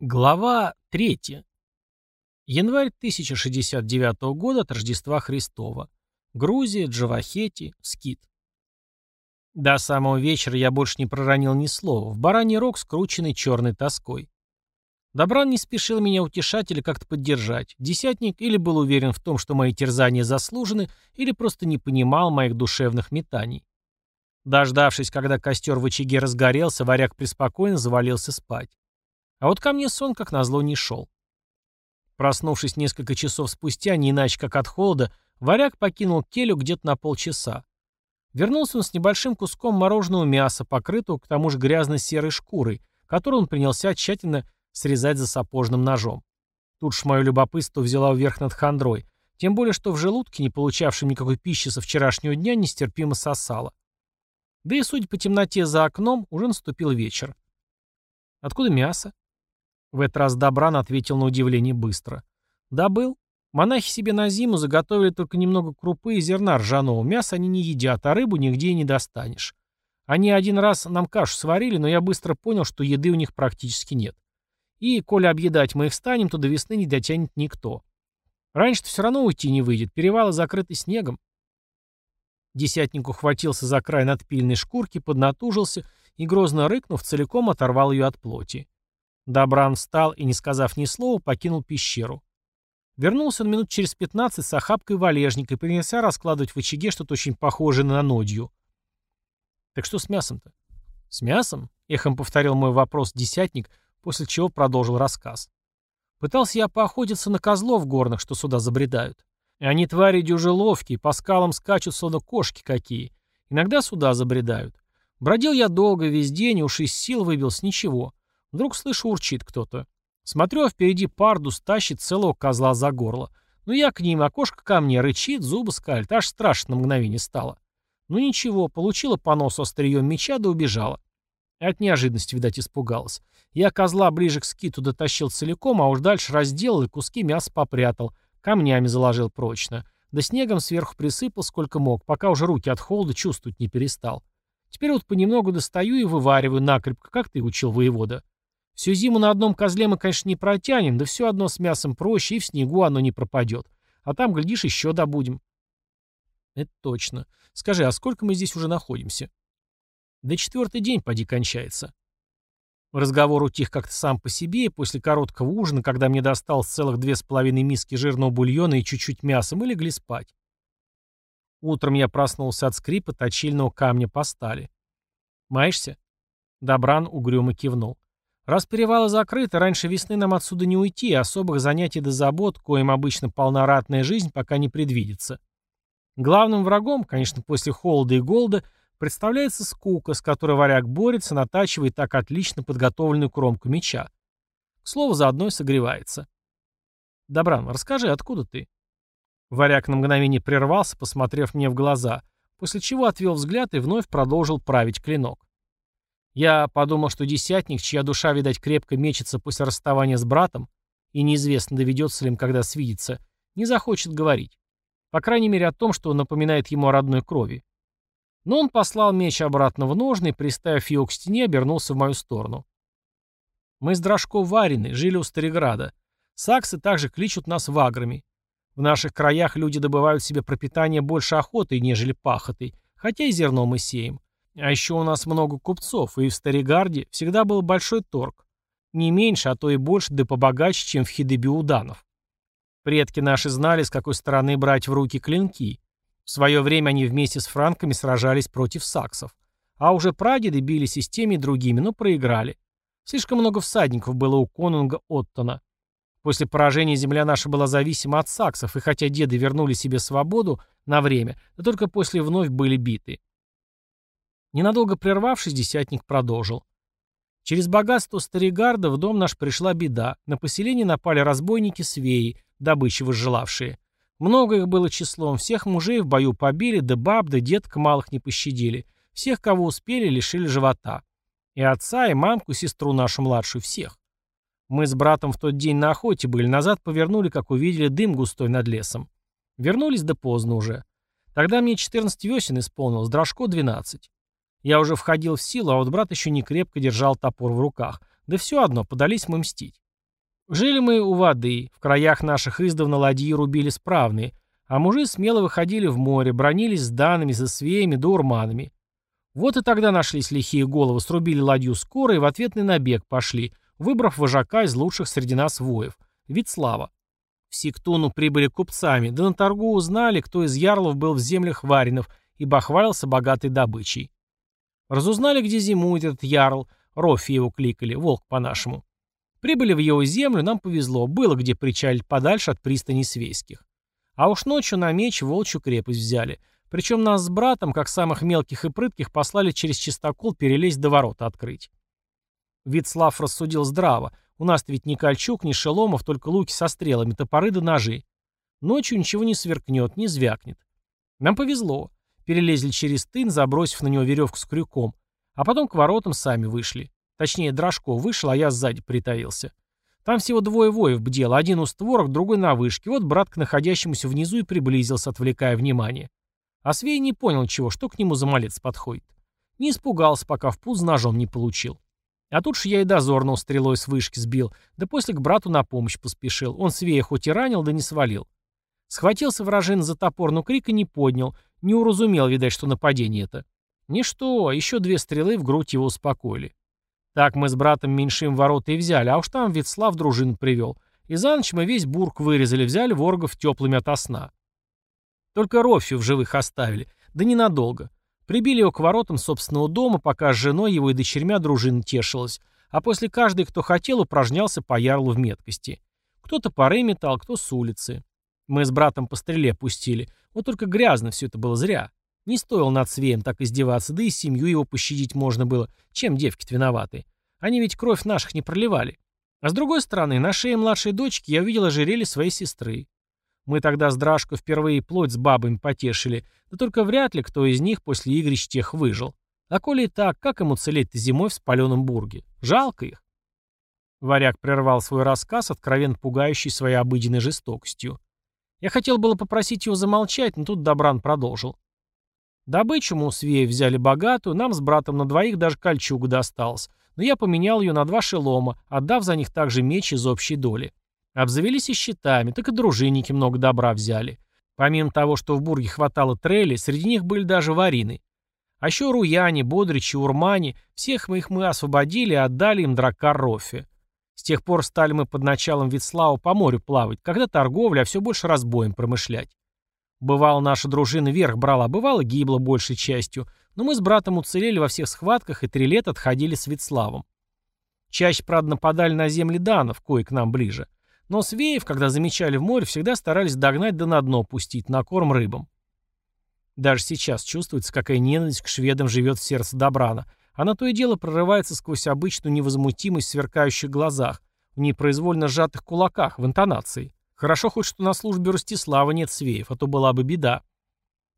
Глава 3. Январь 1069 года от Рождества Христова. Грузия, Джавахети, Скит. До самого вечера я больше не проронил ни слова, в бараний рог, скрученный черной тоской. Добран не спешил меня утешать или как-то поддержать. Десятник или был уверен в том, что мои терзания заслужены, или просто не понимал моих душевных метаний. Дождавшись, когда костер в очаге разгорелся, варяг преспокойно завалился спать. А вот ко мне сон, как назло, не шел. Проснувшись несколько часов спустя, не иначе как от холода, варяг покинул келю где-то на полчаса. Вернулся он с небольшим куском мороженого мяса, покрытого к тому же грязно-серой шкурой, которую он принялся тщательно срезать за сапожным ножом. Тут ж мое любопытство взяло вверх над хандрой, тем более что в желудке, не получавшем никакой пищи со вчерашнего дня, нестерпимо сосало. Да и, судя по темноте за окном, уже наступил вечер. Откуда мясо? В этот раз Добран ответил на удивление быстро. «Добыл. Монахи себе на зиму заготовили только немного крупы и зерна ржаного. Мясо они не едят, а рыбу нигде и не достанешь. Они один раз нам кашу сварили, но я быстро понял, что еды у них практически нет. И, коли объедать мы их станем, то до весны не дотянет никто. Раньше-то все равно уйти не выйдет, перевалы закрыты снегом». Десятник ухватился за край надпильной шкурки, поднатужился и, грозно рыкнув, целиком оторвал ее от плоти. Добран встал и, не сказав ни слова, покинул пещеру. Вернулся он минут через пятнадцать с охапкой валежника и принялся раскладывать в очаге что-то очень похожее на нодью. «Так что с мясом-то?» «С мясом?» — эхом повторил мой вопрос десятник, после чего продолжил рассказ. «Пытался я поохотиться на козлов горных, что сюда забредают. И они твари дюже ловкие, по скалам скачут, словно кошки какие. Иногда сюда забредают. Бродил я долго, весь день, уж из сил выбился, ничего. Вдруг слышу, урчит кто-то. Смотрю, а впереди пардус тащит целого козла за горло. Ну я к ним, окошко ко мне, рычит, зубы скалит, аж страшно на мгновение стало. Ну ничего, получила по носу острием меча да убежала. От неожиданности, видать, испугалась. Я козла ближе к скиту дотащил целиком, а уж дальше разделал и куски мяса попрятал, камнями заложил прочно. Да снегом сверху присыпал сколько мог, пока уже руки от холода чувствовать не перестал. Теперь вот понемногу достаю и вывариваю накрепко, как ты учил воевода. Всю зиму на одном козле мы, конечно, не протянем, да все одно с мясом проще, и в снегу оно не пропадет. А там, глядишь, еще добудем. Это точно. Скажи, а сколько мы здесь уже находимся? Да четвертый день поди кончается. Разговор утих как-то сам по себе, и после короткого ужина, когда мне досталось целых две с половиной миски жирного бульона и чуть-чуть мяса, мы легли спать. Утром я проснулся от скрипа точильного камня по стали. «Маешься?» Добран угрюмо кивнул. Раз перевалы закрыты, раньше весны нам отсюда не уйти, особых занятий до забот, коим обычно полна ратная жизнь, пока не предвидится. Главным врагом, конечно, после холода и голода, представляется скука, с которой варяг борется, натачивая так отлично подготовленную кромку меча. К слову, заодно и согревается. Добран, расскажи, откуда ты? Варяг на мгновение прервался, посмотрев мне в глаза, после чего отвел взгляд и вновь продолжил править клинок. Я подумал, что десятник, чья душа, видать, крепко мечется после расставания с братом, и неизвестно, доведется ли им когда свидеться, не захочет говорить. По крайней мере, о том, что напоминает ему о родной крови. Но он послал меч обратно в ножны приставив его к стене, обернулся в мою сторону. Мы с Дрожко варены, жили у Стариграда. Саксы также кличут нас ваграми. В наших краях люди добывают себе пропитание больше охотой, нежели пахотой, хотя и зерно мы сеем. А еще у нас много купцов, и в Старигарде всегда был большой торг. Не меньше, а то и больше, да побогаче, чем в Хидебиуданов. Предки наши знали, с какой стороны брать в руки клинки. В свое время они вместе с франками сражались против саксов. А уже прадеды бились и с теми, и другими, но проиграли. Слишком много всадников было у конунга Оттона. После поражения земля наша была зависима от саксов, и хотя деды вернули себе свободу на время, но только после вновь были биты. Ненадолго прервавшись, десятник продолжил. Через богатство Старигарда в дом наш пришла беда. На поселение напали разбойники-свеи, добычи возжелавшие. Много их было числом, всех мужей в бою побили, да баб, да деток малых не пощадили. Всех, кого успели, лишили живота. И отца, и мамку, и сестру нашу младшую, всех. Мы с братом в тот день на охоте были, назад повернули, как увидели дым густой над лесом. Вернулись да поздно уже. Тогда мне 14 весен исполнилось, Дрожко 12. Я уже входил в силу, а вот брат еще не крепко держал топор в руках. Да все одно, подались мы мстить. Жили мы у воды, в краях наших издавна ладьи рубили справные, а мужи смело выходили в море, бронились с данными, со свеями да урманами. Вот и тогда нашлись лихие головы, срубили ладью скоро и в ответный набег пошли, выбрав вожака из лучших среди нас воев, Витслава. В Сиктуну прибыли купцами, да на торгу узнали, кто из ярлов был в землях Варинов и бахвалился богатой добычей. Разузнали, где зимует этот ярл, Рофи его кликали, волк по-нашему. Прибыли в его землю, нам повезло, было где причалить подальше от пристани Свейских. А уж ночью на меч волчью крепость взяли. Причем нас с братом, как самых мелких и прытких, послали через чистокол перелезть до ворота открыть. Витслав рассудил здраво. У нас-то ведь ни кольчуг, ни шеломов, только луки со стрелами, топоры да ножи. Ночью ничего не сверкнет, не звякнет. Нам повезло. Перелезли через тын, забросив на него веревку с крюком. А потом к воротам сами вышли. Точнее, Дрожко вышел, а я сзади притаился. Там всего двое воев бдело, один у створок, другой на вышке. Вот брат к находящемуся внизу и приблизился, отвлекая внимание. А Свей не понял чего, что к нему за малец подходит. Не испугался, пока в пуз ножом не получил. А тут же я и дозорного стрелой с вышки сбил, да после к брату на помощь поспешил. Он Свея хоть и ранил, да не свалил. Схватился вражин за топор, но крика не поднял, не уразумел, видать, что нападение это. Ничто, еще две стрелы в грудь его успокоили. Так мы с братом меньшим ворота и взяли, а уж там Витслав дружину привел. И за ночь мы весь бург вырезали, взяли ворогов теплыми ото сна. Только Рофью в живых оставили, да ненадолго. Прибили его к воротам собственного дома, пока с женой его и дочерьмя дружина тешилась, а после каждый, кто хотел, упражнялся по ярлу в меткости. Кто-то поры метал, кто с улицы. Мы с братом по стреле пустили, вот только грязно все это было зря. Не стоило над Свеем так издеваться, да и семью его пощадить можно было. Чем девки-то виноваты? Они ведь кровь наших не проливали. А с другой стороны, на шее младшей дочки я увидел ожерелье своей сестры. Мы тогда с Драшко впервые плоть с бабами потешили, да только вряд ли кто из них после игрищ тех выжил. А коли и так, как ему целеть-то зимой в спаленном бурге? Жалко их. Варяг прервал свой рассказ, откровенно пугающий своей обыденной жестокостью. Я хотел было попросить его замолчать, но тут Добран продолжил. Добычу мы у свеи взяли богатую, нам с братом на двоих даже кольчуга досталось, но я поменял ее на два шелома, отдав за них также меч из общей доли. Обзавелись и щитами, так и дружинники много добра взяли. Помимо того, что в бурге хватало трели, среди них были даже варины. А еще руяне, бодричи, урмани, всех мы их мы освободили и отдали им дракар Рофе. С тех пор стали мы под началом Витслава по морю плавать, когда торговля, а все больше разбоем промышлять. Бывало, наша дружина вверх брала, бывало, гибла большей частью, но мы с братом уцелели во всех схватках и три лета отходили с Вицлавом. Чаще, правда, нападали на земли данов, кое к нам ближе. Но свеев, когда замечали в море, всегда старались догнать да на дно пустить, на корм рыбам. Даже сейчас чувствуется, какая ненависть к шведам живет в сердце Добрана. Она то и дело прорывается сквозь обычную невозмутимость в сверкающих глазах, в непроизвольно сжатых кулаках, в интонации. Хорошо хоть, что на службе Ростислава нет свеев, а то была бы беда.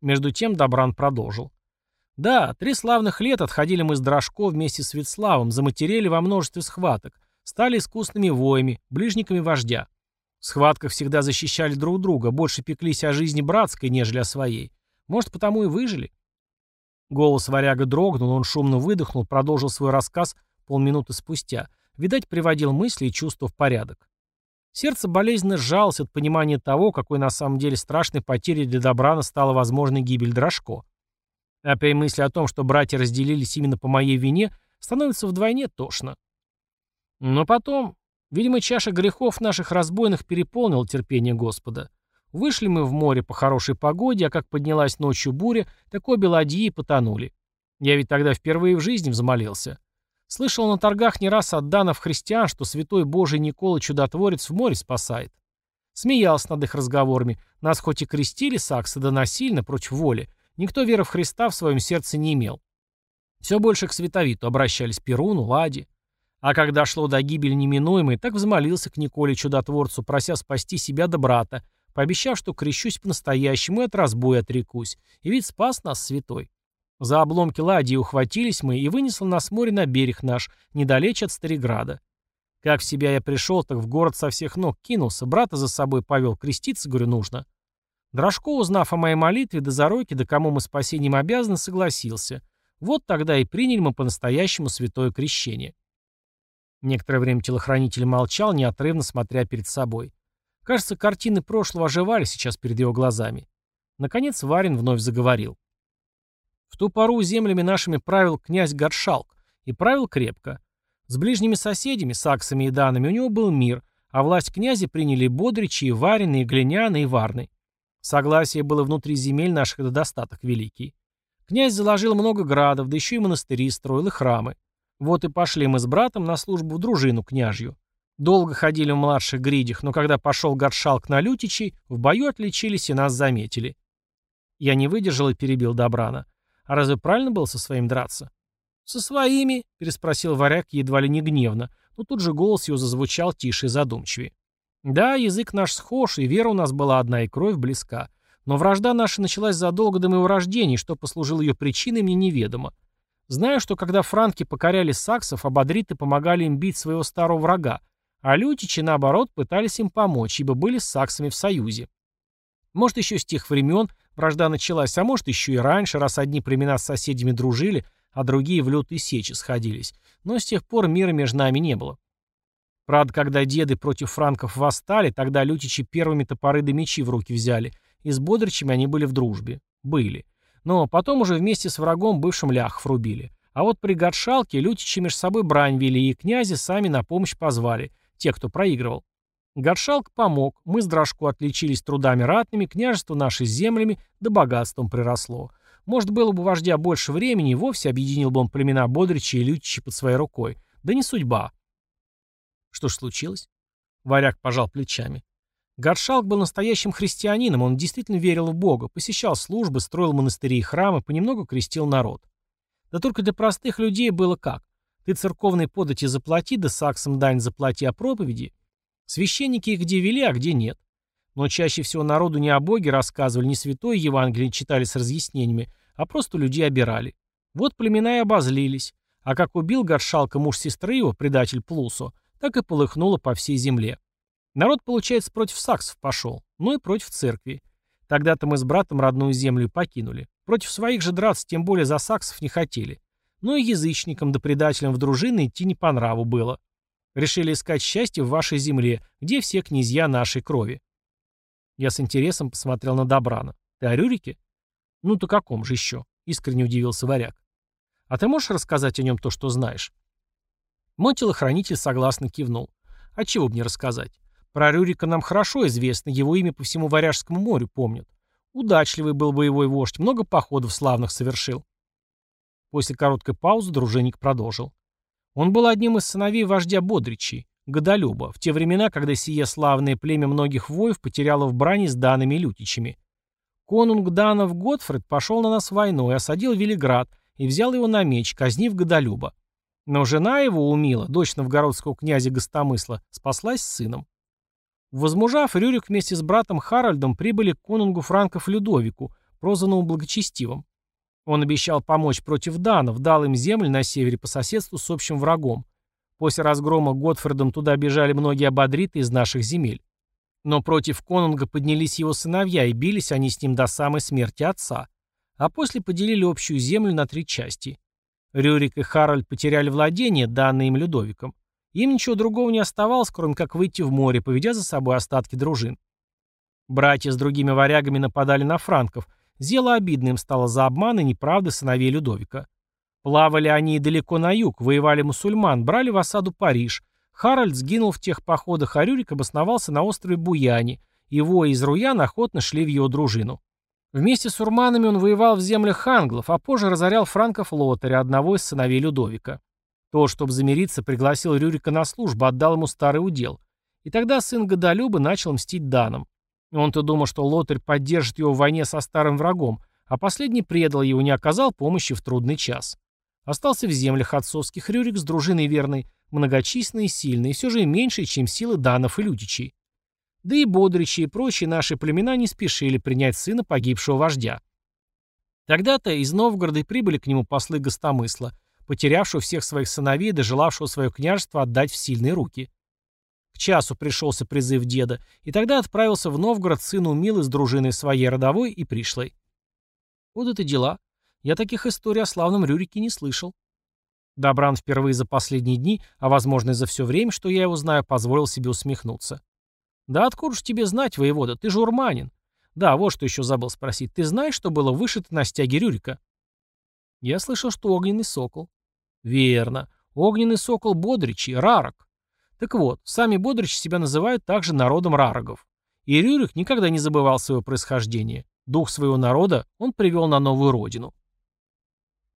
Между тем Добран продолжил. Да, три славных лет отходили мы с Дрожко вместе с Ветславом, заматерели во множестве схваток, стали искусными воями, ближниками вождя. В схватках всегда защищали друг друга, больше пеклись о жизни братской, нежели о своей. Может, потому и выжили. Голос варяга дрогнул, он шумно выдохнул, продолжил свой рассказ полминуты спустя. Видать, приводил мысли и чувства в порядок. Сердце болезненно сжалось от понимания того, какой на самом деле страшной потерей для Добрана стала возможной гибель Дрожко. А при мысли о том, что братья разделились именно по моей вине, становится вдвойне тошно. Но потом, видимо, чаша грехов наших разбойных переполнила терпение Господа. Вышли мы в море по хорошей погоде, а как поднялась ночью буря, так обе ладьи потонули. Я ведь тогда впервые в жизни взмолился. Слышал на торгах не раз от данов христиан, что святой Божий Никола Чудотворец в море спасает. Смеялся над их разговорами. Нас хоть и крестили саксы, да насильно, против воли. Никто веры в Христа в своем сердце не имел. Все больше к световиту обращались Перуну, Ладе. А когда шло до гибели неминуемой, так взмолился к Николе Чудотворцу, прося спасти себя до брата, пообещав, что крещусь по-настоящему и от разбоя отрекусь. И ведь спас нас святой. За обломки ладьи ухватились мы и вынесло нас море на берег наш, недалече от Стариграда. Как в себя я пришел, так в город со всех ног кинулся, брата за собой повел, креститься, говорю, нужно. Дрожко, узнав о моей молитве до зароки, до кому мы спасением обязаны, согласился. Вот тогда и приняли мы по-настоящему святое крещение. Некоторое время телохранитель молчал, неотрывно смотря перед собой. Кажется, картины прошлого оживали сейчас перед его глазами. Наконец Варин вновь заговорил. В ту пору землями нашими правил князь Горшалк, и правил крепко. С ближними соседями, саксами и данами, у него был мир, а власть князя приняли бодричи и варины, и глиняны, и варны. Согласие было внутри земель наших до достаток великий. Князь заложил много градов, да еще и монастыри строил, и храмы. Вот и пошли мы с братом на службу в дружину княжью. Долго ходили в младших гридях, но когда пошел Горшалк на Лютичей, в бою отличились и нас заметили. Я не выдержал и перебил Добрана. А разве правильно было со своим драться? «Со своими?» — переспросил варяг едва ли не гневно, но тут же голос его зазвучал тише и задумчивее. «Да, язык наш схож, и вера у нас была одна, и кровь близка. Но вражда наша началась задолго до моего рождения, что послужило ее причиной, мне неведомо. Знаю, что когда франки покоряли саксов, абадриты помогали им бить своего старого врага, а лютичи, наоборот, пытались им помочь, ибо были с саксами в союзе. Может, еще с тех времен вражда началась, а может, еще и раньше, раз одни племена с соседями дружили, а другие в лютые сечи сходились. Но с тех пор мира между нами не было. Правда, когда деды против франков восстали, тогда лютичи первыми топоры да мечи в руки взяли, и с бодричами они были в дружбе. Были. Но потом уже вместе с врагом бывшим ляхов рубили. А вот при Гатшалке лютичи между собой брань вели, и князи сами на помощь позвали, те, кто проигрывал. Гатшалк помог, мы с Дрожку отличились трудами ратными, княжество наши с землями да богатством приросло. Может, было бы вождя больше времени, вовсе объединил бы он племена Бодричи и Лютичи под своей рукой. Да не судьба. Что ж случилось? Варяг пожал плечами. Гатшалк был настоящим христианином, он действительно верил в Бога, посещал службы, строил монастыри и храмы, понемногу крестил народ. Да только для простых людей было как? Ты церковной подати заплати, да саксам дань заплати о проповеди. Священники их где вели, а где нет. Но чаще всего народу не о Боге рассказывали, не святое Евангелие читали с разъяснениями, а просто людей обирали. Вот племена и обозлились. А как убил Гатшалка муж сестры его, предатель Плусо, так и полыхнуло по всей земле. Народ, получается, против саксов пошел, ну и против церкви. Тогда-то мы с братом родную землю покинули. Против своих же драться, тем более за саксов, не хотели. Ну и язычникам да предателям в дружины идти не по нраву было. Решили искать счастье в вашей земле, где все князья нашей крови. Я с интересом посмотрел на Добрана. Ты о Рюрике? Ну-то каком же еще? Искренне удивился варяг. А ты можешь рассказать о нем то, что знаешь? Мой телохранитель согласно кивнул. А чего бы не рассказать? Про Рюрика нам хорошо известно, его имя по всему Варяжскому морю помнят. Удачливый был боевой вождь, много походов славных совершил. После короткой паузы дружинник продолжил. Он был одним из сыновей вождя Бодричей, Годолюба, в те времена, когда сие славное племя многих воев потеряло в брани с данными лютичами. Конунг Данов Готфред пошел на нас войной, осадил Велиград и взял его на меч, казнив Годолюба. Но жена его, Умила, дочь новгородского князя Гостомысла, спаслась с сыном. Возмужав, Рюрик вместе с братом Харальдом прибыли к конунгу франков Людовику, прозванному Благочестивым. Он обещал помочь против данов, дал им землю на севере по соседству с общим врагом. После разгрома Готфордом туда бежали многие абадриты из наших земель. Но против конунга поднялись его сыновья, и бились они с ним до самой смерти отца. А после поделили общую землю на три части. Рюрик и Харальд потеряли владения, данные им Людовиком. Им ничего другого не оставалось, кроме как выйти в море, поведя за собой остатки дружин. Братья с другими варягами нападали на франков. Зело обидно им стало за обман и неправды сыновей Людовика. Плавали они далеко на юг, воевали мусульман, брали в осаду Париж. Харальд сгинул в тех походах, а Рюрик обосновался на острове Буяне. Его из Руян охотно шли в его дружину. Вместе с урманами он воевал в землях англов, а позже разорял франков Лотаря, одного из сыновей Людовика. То, чтобы замириться, пригласил Рюрика на службу, отдал ему старый удел. И тогда сын Годолюба начал мстить данам. Он-то думал, что Лотарь поддержит его в войне со старым врагом, а последний предал его, не оказал помощи в трудный час. Остался в землях отцовских Рюрик с дружиной верной, многочисленной и сильной, и все же меньше, чем силы данов и людичей. Да и бодричи и прочие наши племена не спешили принять сына погибшего вождя. Тогда-то из Новгорода и прибыли к нему послы гостомысла – потерявшего всех своих сыновей, дожелавшего свое княжество отдать в сильные руки. К часу пришелся призыв деда, и тогда отправился в Новгород сын Умилы с дружиной своей родовой и пришлой. Вот это дела. Я таких историй о славном Рюрике не слышал. Добран впервые за последние дни, а возможно и за все время, что я его знаю, позволил себе усмехнуться. «Да откуда ж тебе знать, воевода, ты же урманин. Да, вот что еще забыл спросить. Ты знаешь, что было вышито на стяге Рюрика?» Я слышал, что огненный сокол. Верно. Огненный сокол Бодричи, Рарок. Так вот, сами Бодричи себя называют также народом Рарогов. И Рюрик никогда не забывал своего происхождения. Дух своего народа он привел на новую родину.